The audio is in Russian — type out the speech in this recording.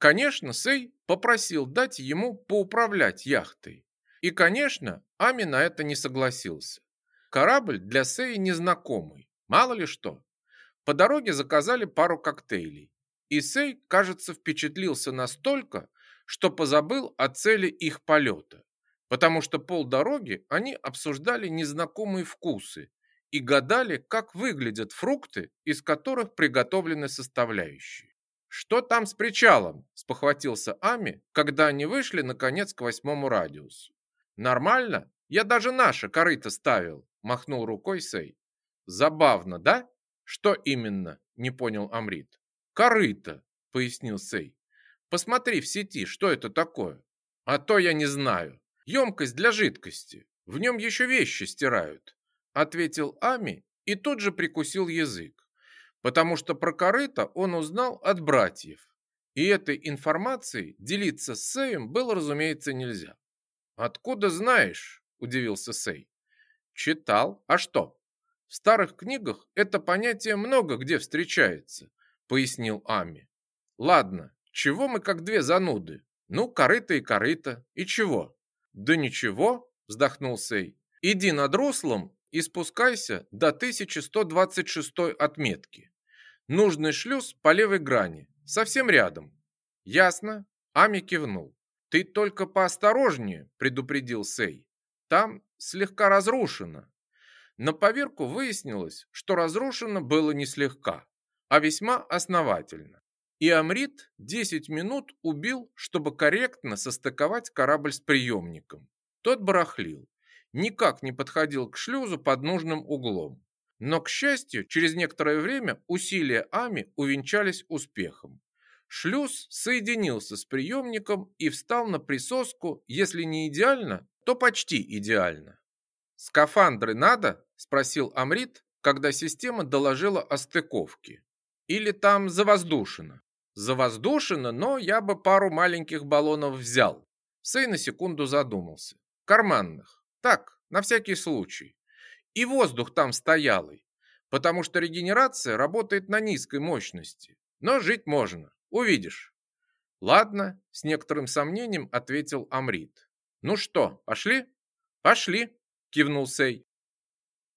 Конечно, Сей попросил дать ему поуправлять яхтой. И, конечно, Ами на это не согласился. Корабль для Сеи незнакомый, мало ли что. По дороге заказали пару коктейлей. И Сей, кажется, впечатлился настолько, что позабыл о цели их полета, потому что полдороги они обсуждали незнакомые вкусы и гадали, как выглядят фрукты, из которых приготовлены составляющие. «Что там с причалом?» – спохватился Ами, когда они вышли, наконец, к восьмому радиусу. «Нормально? Я даже наше корыто ставил», – махнул рукой Сей. «Забавно, да?» «Что именно?» – не понял Амрит. «Корыто», – пояснил Сей. «Посмотри в сети, что это такое». «А то я не знаю. Емкость для жидкости. В нем еще вещи стирают», – ответил Ами и тут же прикусил язык, потому что про корыто он узнал от братьев. И этой информацией делиться с Сеем было, разумеется, нельзя. «Откуда знаешь?» – удивился Сей. «Читал. А что?» В старых книгах это понятие много где встречается, пояснил Ами. Ладно, чего мы как две зануды? Ну, корыто и корыто. И чего? Да ничего, вздохнул Сей. Иди над руслом и спускайся до 1126 отметки. Нужный шлюз по левой грани, совсем рядом. Ясно? Ами кивнул. Ты только поосторожнее, предупредил Сей. Там слегка разрушено, на поверку выяснилось, что разрушено было не слегка, а весьма основательно. И Амрит 10 минут убил, чтобы корректно состыковать корабль с приемником. Тот барахлил, никак не подходил к шлюзу под нужным углом. Но, к счастью, через некоторое время усилия Ами увенчались успехом. Шлюз соединился с приемником и встал на присоску, если не идеально, то почти идеально. «Скафандры надо?» – спросил Амрит, когда система доложила о стыковке. «Или там завоздушено?» «Завоздушено, но я бы пару маленьких баллонов взял». Сей на секунду задумался. «Карманных. Так, на всякий случай. И воздух там стоялый, потому что регенерация работает на низкой мощности. Но жить можно, увидишь». «Ладно», – с некоторым сомнением ответил Амрит. «Ну что, пошли?» «Пошли», кивнул Сей.